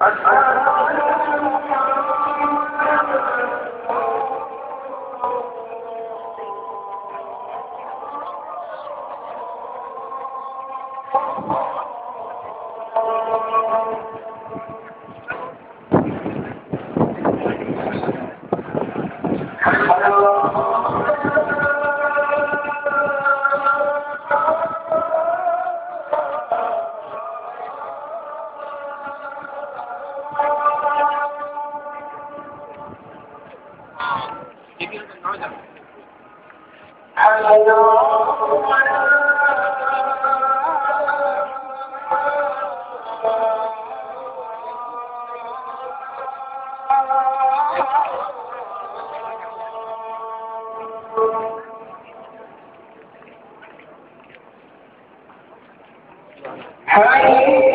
أشهد أن Hey!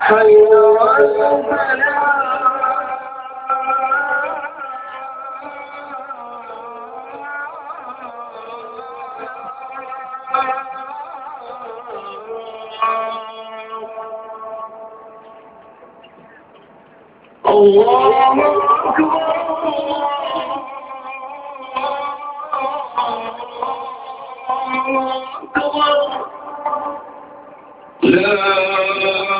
حي الفلاح الله أكبر لا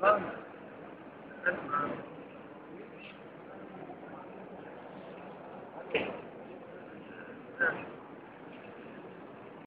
Vâng.